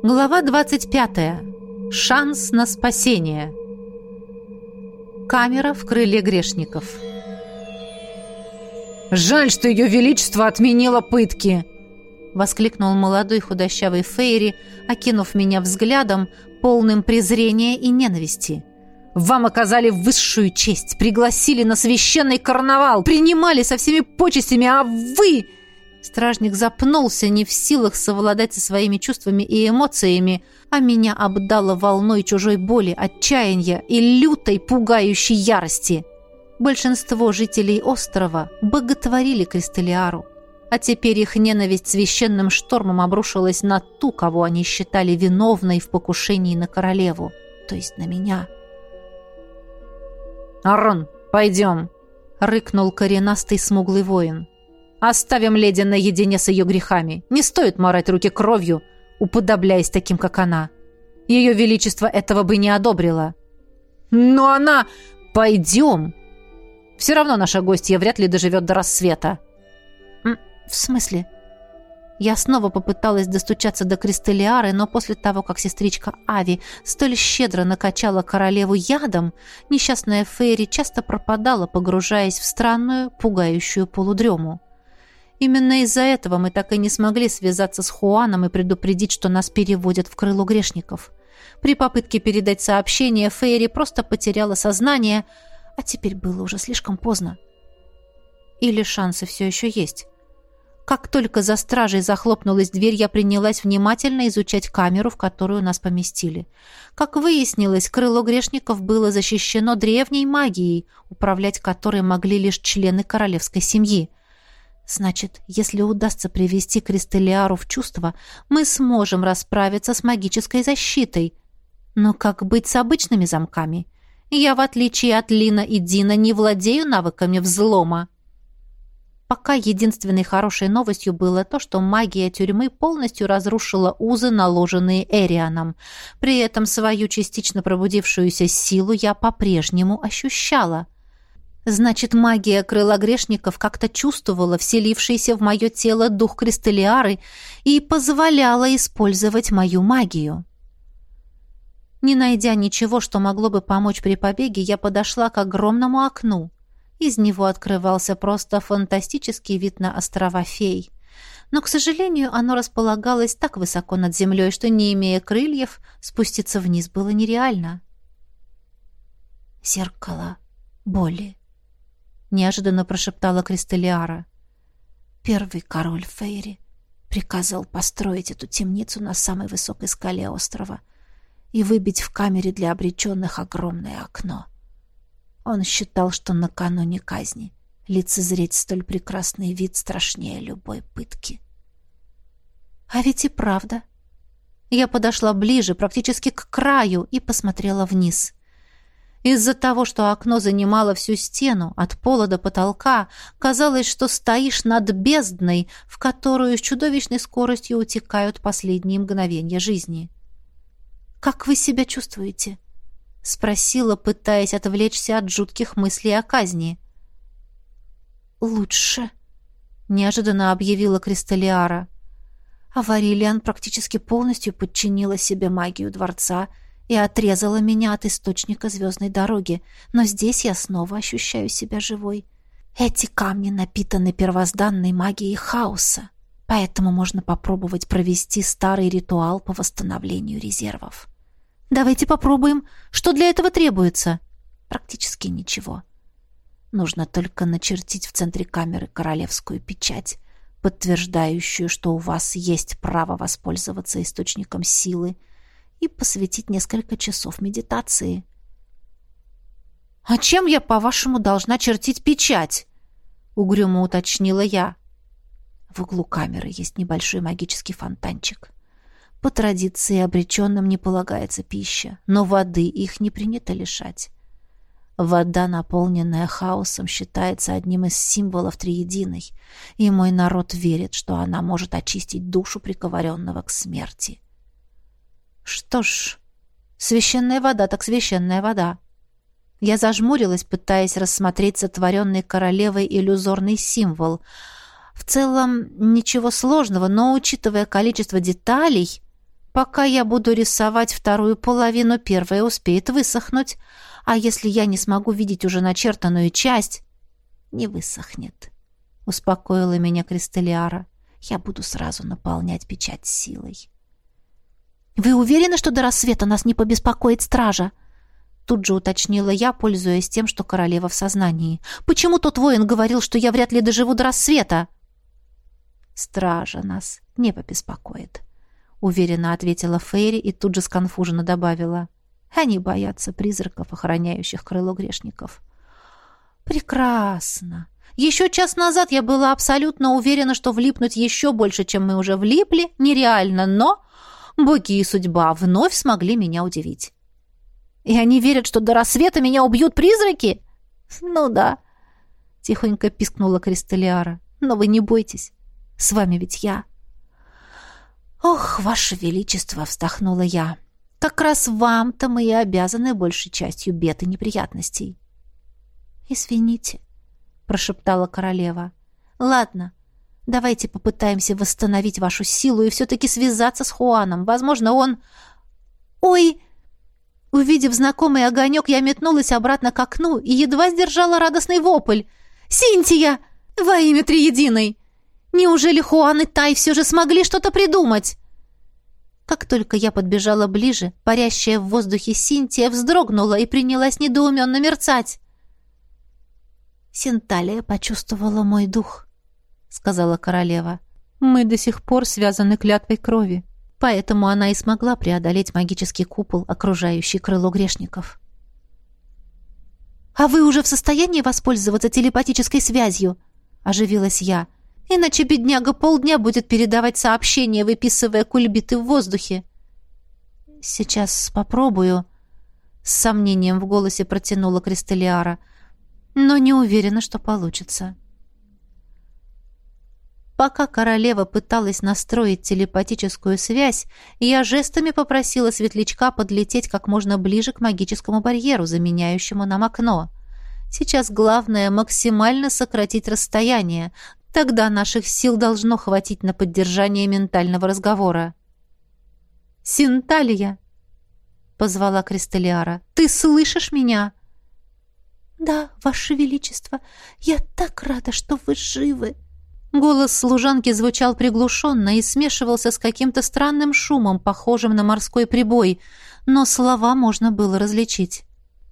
Глава 25. Шанс на спасение. Камера в крыле грешников. «Жаль, что ее величество отменило пытки!» Воскликнул молодой худощавый Фейри, окинув меня взглядом, полным презрения и ненависти. «Вам оказали высшую честь, пригласили на священный карнавал, принимали со всеми почестями, а вы...» Стражник запнулся, не в силах совладать со своими чувствами и эмоциями, а меня обдало волной чужой боли, отчаяния и лютой, пугающей ярости. Большинство жителей острова боготворили Кристалиару, а теперь их ненависть священным штормом обрушилась на ту, кого они считали виновной в покушении на королеву, то есть на меня. «Арон, пойдем!» — рыкнул коренастый смуглый воин. Оставим леди наедине с ее грехами. Не стоит морать руки кровью, уподобляясь таким, как она. Ее величество этого бы не одобрило. Но она... Пойдем. Все равно наша гостья вряд ли доживет до рассвета. В смысле? Я снова попыталась достучаться до Кристалиары, но после того, как сестричка Ави столь щедро накачала королеву ядом, несчастная Фейри часто пропадала, погружаясь в странную, пугающую полудрему. Именно из-за этого мы так и не смогли связаться с Хуаном и предупредить, что нас переводят в крыло грешников. При попытке передать сообщение Фейри просто потеряла сознание, а теперь было уже слишком поздно. Или шансы все еще есть. Как только за стражей захлопнулась дверь, я принялась внимательно изучать камеру, в которую нас поместили. Как выяснилось, крыло грешников было защищено древней магией, управлять которой могли лишь члены королевской семьи. Значит, если удастся привести Кристалиару в чувство, мы сможем расправиться с магической защитой. Но как быть с обычными замками? Я, в отличие от Лина и Дина, не владею навыками взлома. Пока единственной хорошей новостью было то, что магия тюрьмы полностью разрушила узы, наложенные Эрианом. При этом свою частично пробудившуюся силу я по-прежнему ощущала — Значит, магия крыла грешников как-то чувствовала вселившийся в мое тело дух кристаллиары и позволяла использовать мою магию. Не найдя ничего, что могло бы помочь при побеге, я подошла к огромному окну. Из него открывался просто фантастический вид на острова фей. Но, к сожалению, оно располагалось так высоко над землей, что, не имея крыльев, спуститься вниз было нереально. Зеркало боли неожиданно прошептала Кристалиара. Первый король Фейри приказал построить эту темницу на самой высокой скале острова и выбить в камере для обреченных огромное окно. Он считал, что накануне казни лицезреть столь прекрасный вид страшнее любой пытки. А ведь и правда. Я подошла ближе, практически к краю, и посмотрела вниз — из-за того, что окно занимало всю стену, от пола до потолка, казалось, что стоишь над бездной, в которую с чудовищной скоростью утекают последние мгновения жизни. «Как вы себя чувствуете?» — спросила, пытаясь отвлечься от жутких мыслей о казни. «Лучше», — неожиданно объявила Кристалиара. Аварилиан практически полностью подчинила себе магию дворца — и отрезала меня от источника звездной дороги, но здесь я снова ощущаю себя живой. Эти камни напитаны первозданной магией хаоса, поэтому можно попробовать провести старый ритуал по восстановлению резервов. Давайте попробуем. Что для этого требуется? Практически ничего. Нужно только начертить в центре камеры королевскую печать, подтверждающую, что у вас есть право воспользоваться источником силы и посвятить несколько часов медитации. «А чем я, по-вашему, должна чертить печать?» — угрюмо уточнила я. В углу камеры есть небольшой магический фонтанчик. По традиции обреченным не полагается пища, но воды их не принято лишать. Вода, наполненная хаосом, считается одним из символов Триединой, и мой народ верит, что она может очистить душу приговоренного к смерти. Что ж, священная вода так священная вода. Я зажмурилась, пытаясь рассмотреть сотворенный королевой иллюзорный символ. В целом, ничего сложного, но, учитывая количество деталей, Пока я буду рисовать вторую половину, первая успеет высохнуть, а если я не смогу видеть уже начертанную часть, не высохнет. Успокоила меня Кристалиара. Я буду сразу наполнять печать силой. «Вы уверены, что до рассвета нас не побеспокоит стража?» Тут же уточнила я, пользуясь тем, что королева в сознании. «Почему тот воин говорил, что я вряд ли доживу до рассвета?» «Стража нас не побеспокоит», — уверенно ответила Фейри и тут же сконфуженно добавила. «Они боятся призраков, охраняющих крыло грешников». «Прекрасно! Еще час назад я была абсолютно уверена, что влипнуть еще больше, чем мы уже влипли, нереально, но боги и судьба вновь смогли меня удивить». «И они верят, что до рассвета меня убьют призраки?» «Ну да», — тихонько пискнула Кристалиара. «Но вы не бойтесь, с вами ведь я». «Ох, ваше величество!» — вздохнула я. «Как раз вам-то мы и обязаны большей частью бед и неприятностей». «Извините», — прошептала королева. «Ладно, давайте попытаемся восстановить вашу силу и все-таки связаться с Хуаном. Возможно, он...» «Ой!» Увидев знакомый огонек, я метнулась обратно к окну и едва сдержала радостный вопль. «Синтия! Во имя Триединой!» Неужели Хуан и Тай все же смогли что-то придумать? Как только я подбежала ближе, парящая в воздухе Синтия вздрогнула и принялась недоуменно мерцать. «Синталия почувствовала мой дух», — сказала королева. «Мы до сих пор связаны клятвой крови, поэтому она и смогла преодолеть магический купол, окружающий крыло грешников». «А вы уже в состоянии воспользоваться телепатической связью?» — оживилась я. Иначе бедняга полдня будет передавать сообщения, выписывая кульбиты в воздухе. Сейчас попробую. С сомнением в голосе протянула Кристалиара. Но не уверена, что получится. Пока королева пыталась настроить телепатическую связь, я жестами попросила светлячка подлететь как можно ближе к магическому барьеру, заменяющему нам окно. Сейчас главное максимально сократить расстояние, Тогда наших сил должно хватить на поддержание ментального разговора. «Синталия!» — позвала Кристалиара. «Ты слышишь меня?» «Да, Ваше Величество, я так рада, что вы живы!» Голос служанки звучал приглушенно и смешивался с каким-то странным шумом, похожим на морской прибой, но слова можно было различить.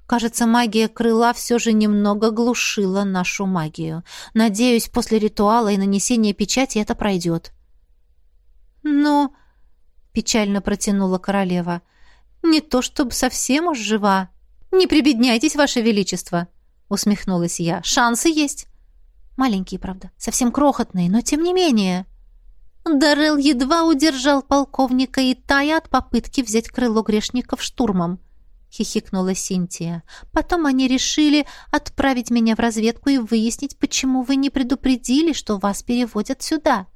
Кажется, магия крыла все же немного глушила нашу магию. Надеюсь, после ритуала и нанесения печати это пройдет. «Ну...» — печально протянула королева. «Не то чтобы совсем уж жива. Не прибедняйтесь, ваше величество!» — усмехнулась я. «Шансы есть. Маленькие, правда, совсем крохотные, но тем не менее...» Дарел едва удержал полковника и Тая от попытки взять крыло грешников штурмом. — хихикнула Синтия. «Потом они решили отправить меня в разведку и выяснить, почему вы не предупредили, что вас переводят сюда».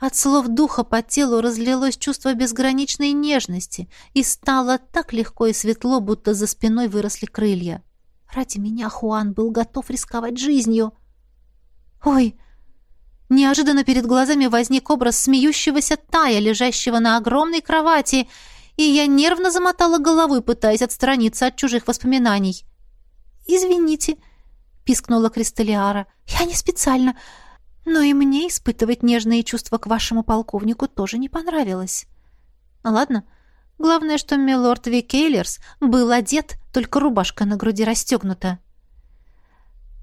От слов духа по телу разлилось чувство безграничной нежности, и стало так легко и светло, будто за спиной выросли крылья. Ради меня Хуан был готов рисковать жизнью. «Ой!» Неожиданно перед глазами возник образ смеющегося Тая, лежащего на огромной кровати, и я нервно замотала головой, пытаясь отстраниться от чужих воспоминаний. «Извините», — пискнула Кристалиара, — «я не специально, но и мне испытывать нежные чувства к вашему полковнику тоже не понравилось». «Ладно, главное, что милорд Викейлерс был одет, только рубашка на груди расстегнута».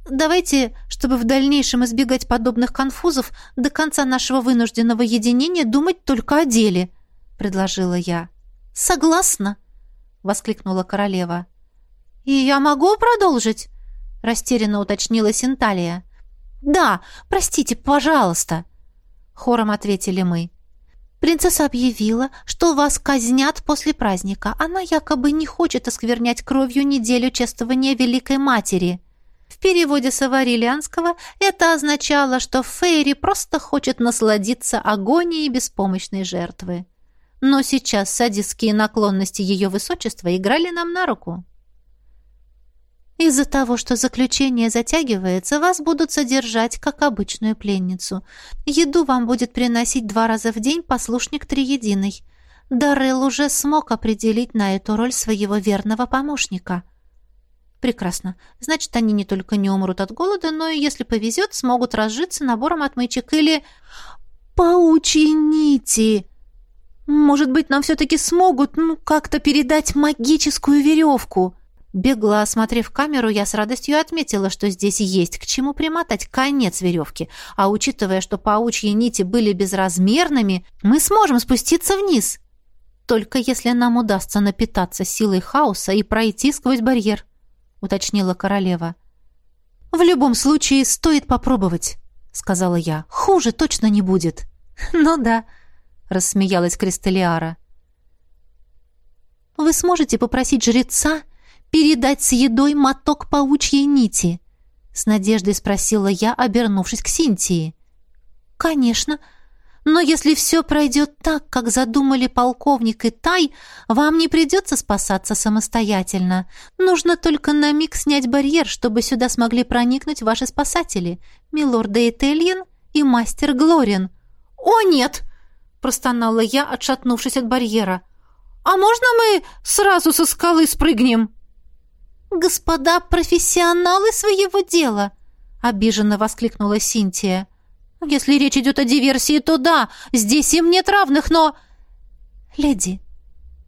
«Давайте, чтобы в дальнейшем избегать подобных конфузов, до конца нашего вынужденного единения думать только о деле», — предложила я. «Согласна!» — воскликнула королева. «И я могу продолжить?» — растерянно уточнила Синталия. «Да, простите, пожалуйста!» — хором ответили мы. «Принцесса объявила, что вас казнят после праздника. Она якобы не хочет осквернять кровью неделю чествования Великой Матери». В переводе с аварилианского это означало, что Фейри просто хочет насладиться агонией беспомощной жертвы но сейчас садистские наклонности ее высочества играли нам на руку. Из-за того, что заключение затягивается, вас будут содержать как обычную пленницу. Еду вам будет приносить два раза в день послушник Триединый. Даррелл уже смог определить на эту роль своего верного помощника. Прекрасно. Значит, они не только не умрут от голода, но и, если повезет, смогут разжиться набором отмычек или... Паучьи нити! Может быть, нам все-таки смогут, ну, как-то передать магическую веревку?» Бегло осмотрев камеру, я с радостью отметила, что здесь есть к чему примотать конец веревки, а учитывая, что паучьи нити были безразмерными, мы сможем спуститься вниз. Только если нам удастся напитаться силой хаоса и пройти сквозь барьер, уточнила королева. В любом случае стоит попробовать, сказала я. Хуже точно не будет. Ну да, рассмеялась Кристалиара. Вы сможете попросить жреца передать с едой моток паучьей нити?» — с надеждой спросила я, обернувшись к Синтии. «Конечно. Но если все пройдет так, как задумали полковник и Тай, вам не придется спасаться самостоятельно. Нужно только на миг снять барьер, чтобы сюда смогли проникнуть ваши спасатели, милорд Дейтельен и мастер Глорин». «О, нет!» — простонала я, отшатнувшись от барьера. «А можно мы сразу со скалы спрыгнем?» «Господа профессионалы своего дела!» — обиженно воскликнула Синтия. «Если речь идет о диверсии, то да, здесь им нет равных, но...» «Леди,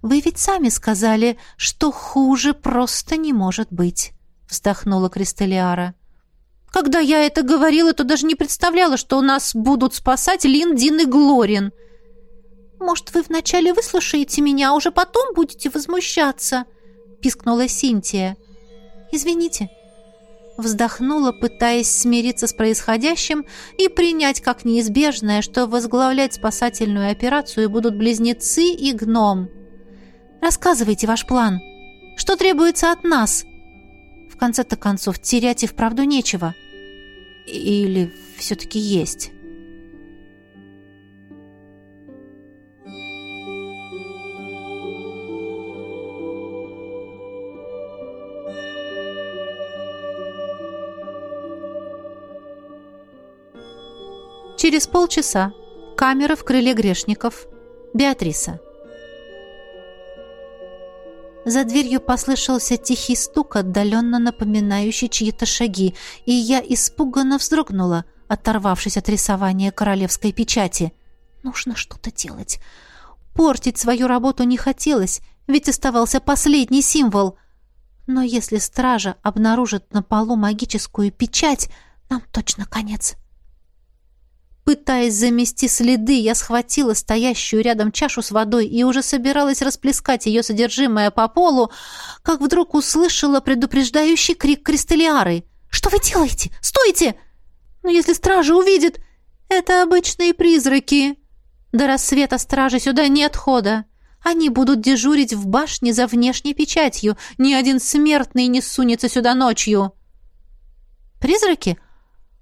вы ведь сами сказали, что хуже просто не может быть», — вздохнула Кристалиара. «Когда я это говорила, то даже не представляла, что у нас будут спасать Лин, Дин и Глорин». «Может, вы вначале выслушаете меня, а уже потом будете возмущаться?» — пискнула Синтия. Извините». Вздохнула, пытаясь смириться с происходящим и принять как неизбежное, что возглавлять спасательную операцию будут близнецы и гном. «Рассказывайте ваш план. Что требуется от нас?» В конце-то концов, терять и вправду нечего. Или все-таки есть?» Через полчаса. Камера в крыле грешников. Беатриса. За дверью послышался тихий стук, отдаленно напоминающий чьи-то шаги, и я испуганно вздрогнула, оторвавшись от рисования королевской печати. Нужно что-то делать. Портить свою работу не хотелось, ведь оставался последний символ. Но если стража обнаружит на полу магическую печать, нам точно конец. Пытаясь замести следы, я схватила стоящую рядом чашу с водой и уже собиралась расплескать ее содержимое по полу, как вдруг услышала предупреждающий крик Кристалиары. «Что вы делаете? Стойте!» «Но если стража увидит...» «Это обычные призраки!» «До рассвета стражи сюда нет хода!» Они будут дежурить в башне за внешней печатью. Ни один смертный не сунется сюда ночью. Призраки?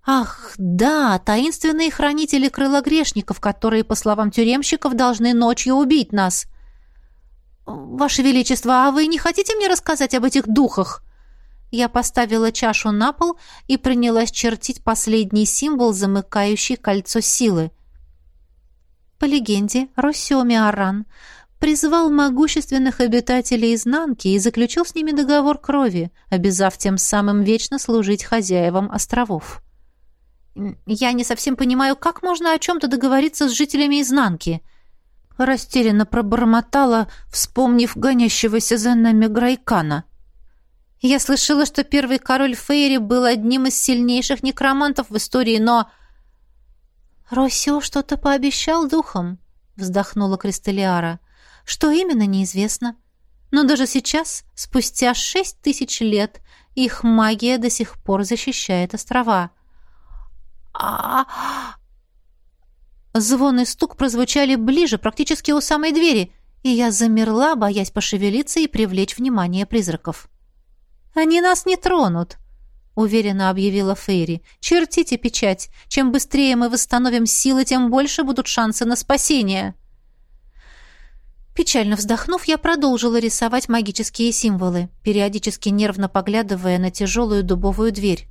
Ах, да, таинственные хранители крыла грешников, которые, по словам тюремщиков, должны ночью убить нас. Ваше величество, а вы не хотите мне рассказать об этих духах? Я поставила чашу на пол и принялась чертить последний символ, замыкающий кольцо силы. По легенде, Росиоми Аран призвал могущественных обитателей изнанки и заключил с ними договор крови, обязав тем самым вечно служить хозяевам островов. «Я не совсем понимаю, как можно о чем-то договориться с жителями изнанки?» Растерянно пробормотала, вспомнив гонящегося за нами Грайкана. «Я слышала, что первый король Фейри был одним из сильнейших некромантов в истории, но...» «Росио что-то пообещал духом», — вздохнула Кристалиара. «Что именно, неизвестно. Но даже сейчас, спустя шесть тысяч лет, их магия до сих пор защищает острова» а Звон и стук прозвучали ближе, практически у самой двери, и я замерла, боясь пошевелиться и привлечь внимание призраков. «Они нас не тронут», — уверенно объявила Фейри. «Чертите печать. Чем быстрее мы восстановим силы, тем больше будут шансы на спасение». Печально вздохнув, я продолжила рисовать магические символы, периодически нервно поглядывая на тяжелую дубовую дверь.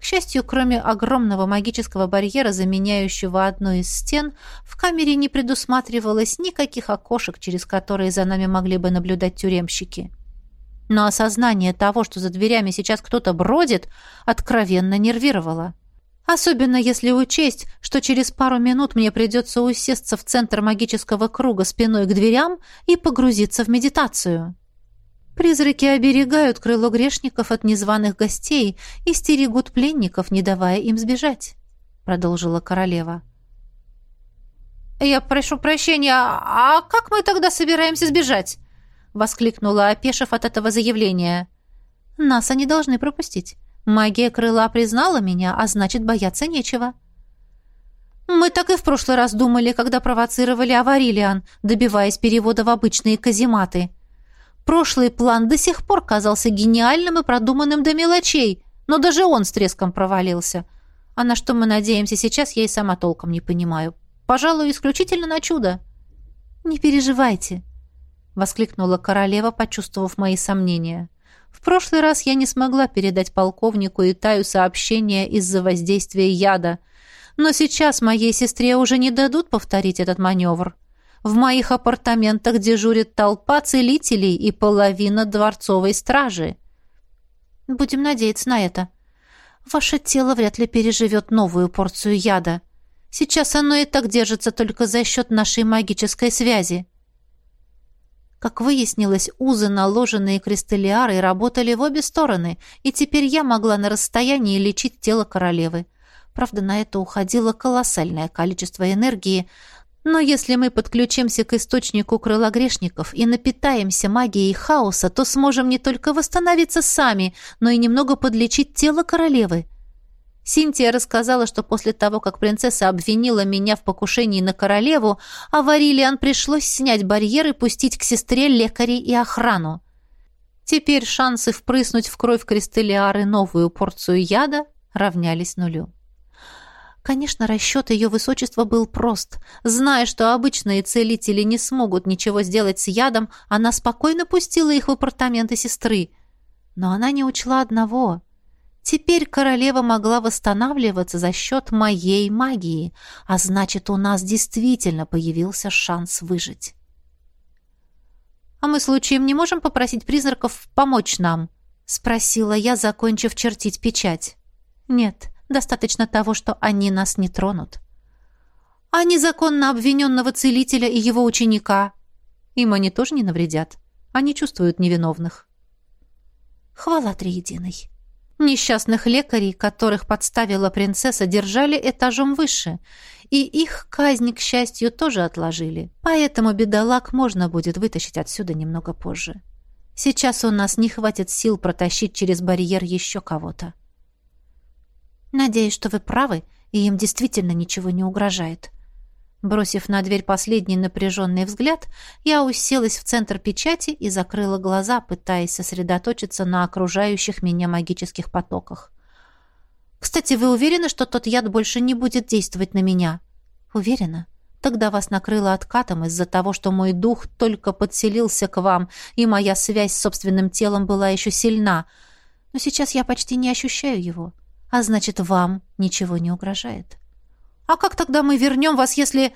К счастью, кроме огромного магического барьера, заменяющего одну из стен, в камере не предусматривалось никаких окошек, через которые за нами могли бы наблюдать тюремщики. Но осознание того, что за дверями сейчас кто-то бродит, откровенно нервировало. Особенно если учесть, что через пару минут мне придется усесться в центр магического круга спиной к дверям и погрузиться в медитацию. Призраки оберегают крыло грешников от незваных гостей и стерегут пленников, не давая им сбежать», — продолжила королева. «Я прошу прощения, а как мы тогда собираемся сбежать?» — воскликнула, опешив от этого заявления. «Нас они должны пропустить. Магия крыла признала меня, а значит, бояться нечего». «Мы так и в прошлый раз думали, когда провоцировали Аварилиан, добиваясь перевода в обычные казематы», Прошлый план до сих пор казался гениальным и продуманным до мелочей, но даже он с треском провалился. А на что мы надеемся сейчас, я и сама толком не понимаю. Пожалуй, исключительно на чудо. «Не переживайте», — воскликнула королева, почувствовав мои сомнения. «В прошлый раз я не смогла передать полковнику и Таю сообщение из-за воздействия яда, но сейчас моей сестре уже не дадут повторить этот маневр. В моих апартаментах дежурит толпа целителей и половина дворцовой стражи. Будем надеяться на это. Ваше тело вряд ли переживет новую порцию яда. Сейчас оно и так держится только за счет нашей магической связи. Как выяснилось, узы, наложенные кристаллиарой, работали в обе стороны, и теперь я могла на расстоянии лечить тело королевы. Правда, на это уходило колоссальное количество энергии, но если мы подключимся к источнику крыла грешников и напитаемся магией хаоса, то сможем не только восстановиться сами, но и немного подлечить тело королевы. Синтия рассказала, что после того, как принцесса обвинила меня в покушении на королеву, Аварилиан пришлось снять барьер и пустить к сестре лекарей и охрану. Теперь шансы впрыснуть в кровь кристаллиары новую порцию яда равнялись нулю. Конечно, расчет ее высочества был прост. Зная, что обычные целители не смогут ничего сделать с ядом, она спокойно пустила их в апартаменты сестры. Но она не учла одного. Теперь королева могла восстанавливаться за счет моей магии, а значит, у нас действительно появился шанс выжить. «А мы случаем не можем попросить призраков помочь нам?» — спросила я, закончив чертить печать. «Нет, Достаточно того, что они нас не тронут. А незаконно обвиненного целителя и его ученика? Им они тоже не навредят. Они чувствуют невиновных. Хвала Триединой. Несчастных лекарей, которых подставила принцесса, держали этажом выше, и их казнь, к счастью, тоже отложили. Поэтому бедолаг можно будет вытащить отсюда немного позже. Сейчас у нас не хватит сил протащить через барьер еще кого-то. Надеюсь, что вы правы, и им действительно ничего не угрожает. Бросив на дверь последний напряженный взгляд, я уселась в центр печати и закрыла глаза, пытаясь сосредоточиться на окружающих меня магических потоках. «Кстати, вы уверены, что тот яд больше не будет действовать на меня?» «Уверена. Тогда вас накрыло откатом из-за того, что мой дух только подселился к вам, и моя связь с собственным телом была еще сильна. Но сейчас я почти не ощущаю его. А значит, вам ничего не угрожает. А как тогда мы вернем вас, если...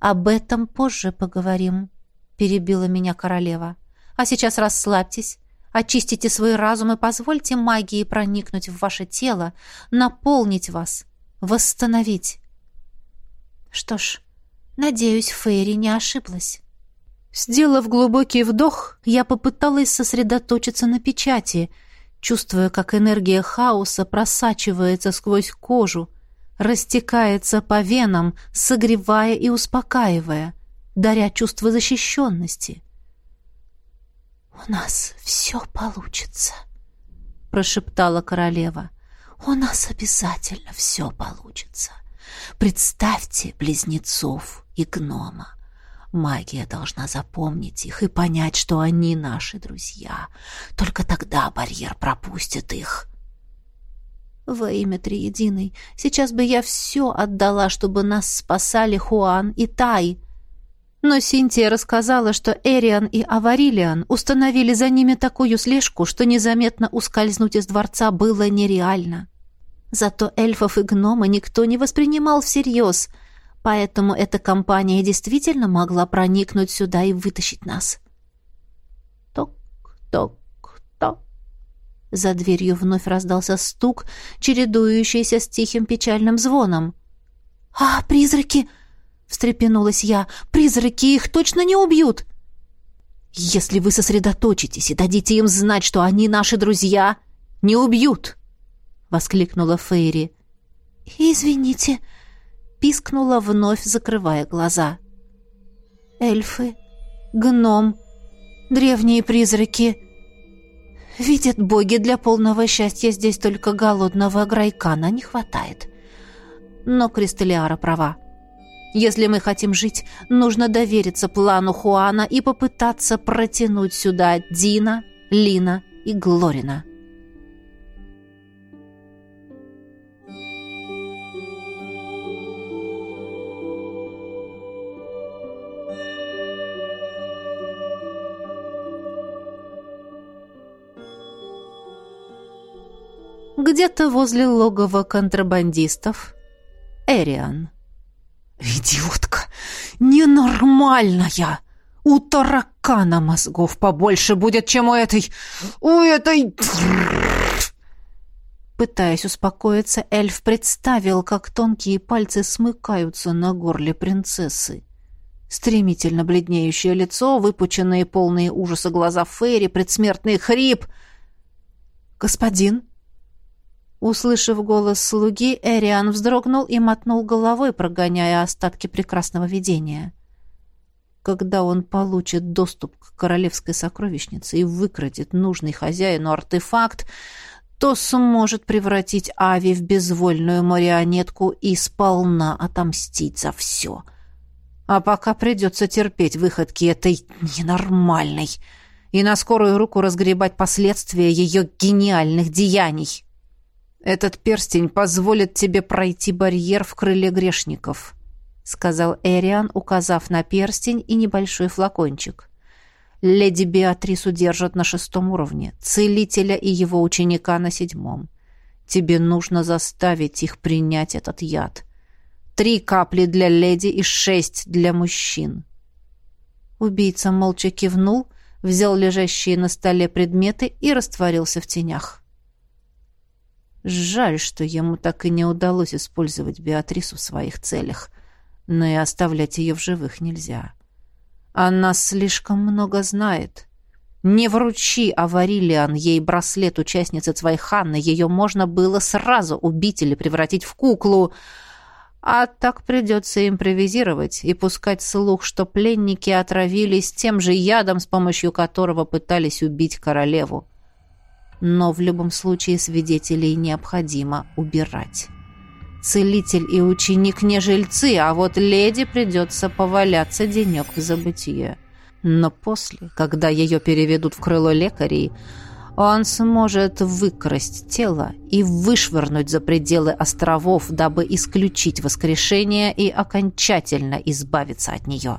Об этом позже поговорим, перебила меня королева. А сейчас расслабьтесь, очистите свой разум и позвольте магии проникнуть в ваше тело, наполнить вас, восстановить. Что ж, надеюсь, Фейри не ошиблась. Сделав глубокий вдох, я попыталась сосредоточиться на печати — чувствуя, как энергия хаоса просачивается сквозь кожу, растекается по венам, согревая и успокаивая, даря чувство защищенности. «У нас все получится», — прошептала королева. «У нас обязательно все получится. Представьте близнецов и гнома. Магия должна запомнить их и понять, что они наши друзья. Только тогда барьер пропустит их. Во имя Триединой, сейчас бы я все отдала, чтобы нас спасали Хуан и Тай. Но Синтия рассказала, что Эриан и Аварилиан установили за ними такую слежку, что незаметно ускользнуть из дворца было нереально. Зато эльфов и гнома никто не воспринимал всерьез, поэтому эта компания действительно могла проникнуть сюда и вытащить нас. Ток-ток-ток. За дверью вновь раздался стук, чередующийся с тихим печальным звоном. «А, призраки!» — встрепенулась я. «Призраки их точно не убьют!» «Если вы сосредоточитесь и дадите им знать, что они наши друзья, не убьют!» — воскликнула Фейри. «Извините!» — пискнула вновь, закрывая глаза. «Эльфы, гном, древние призраки. Видят боги, для полного счастья здесь только голодного Грайкана не хватает. Но Кристалиара права. Если мы хотим жить, нужно довериться плану Хуана и попытаться протянуть сюда Дина, Лина и Глорина. Где-то возле логова контрабандистов Эриан. «Идиотка! Ненормальная! У таракана мозгов побольше будет, чем у этой... у этой...» Пытаясь успокоиться, эльф представил, как тонкие пальцы смыкаются на горле принцессы. Стремительно бледнеющее лицо, выпученные полные ужаса глаза Фейри, предсмертный хрип. «Господин?» Услышав голос слуги, Эриан вздрогнул и мотнул головой, прогоняя остатки прекрасного видения. Когда он получит доступ к королевской сокровищнице и выкрадет нужный хозяину артефакт, то сможет превратить Ави в безвольную марионетку и сполна отомстить за все. А пока придется терпеть выходки этой ненормальной и на скорую руку разгребать последствия ее гениальных деяний. «Этот перстень позволит тебе пройти барьер в крыле грешников», — сказал Эриан, указав на перстень и небольшой флакончик. «Леди Беатрису держат на шестом уровне, целителя и его ученика на седьмом. Тебе нужно заставить их принять этот яд. Три капли для леди и шесть для мужчин». Убийца молча кивнул, взял лежащие на столе предметы и растворился в тенях. Жаль, что ему так и не удалось использовать Беатрису в своих целях, но и оставлять ее в живых нельзя. Она слишком много знает. Не вручи Аварилиан ей браслет участницы Цвайханны, ее можно было сразу убить или превратить в куклу, а так придется импровизировать и пускать слух, что пленники отравились тем же ядом, с помощью которого пытались убить королеву но в любом случае свидетелей необходимо убирать. Целитель и ученик не жильцы, а вот леди придется поваляться денек в забытие. Но после, когда ее переведут в крыло лекарей, он сможет выкрасть тело и вышвырнуть за пределы островов, дабы исключить воскрешение и окончательно избавиться от нее.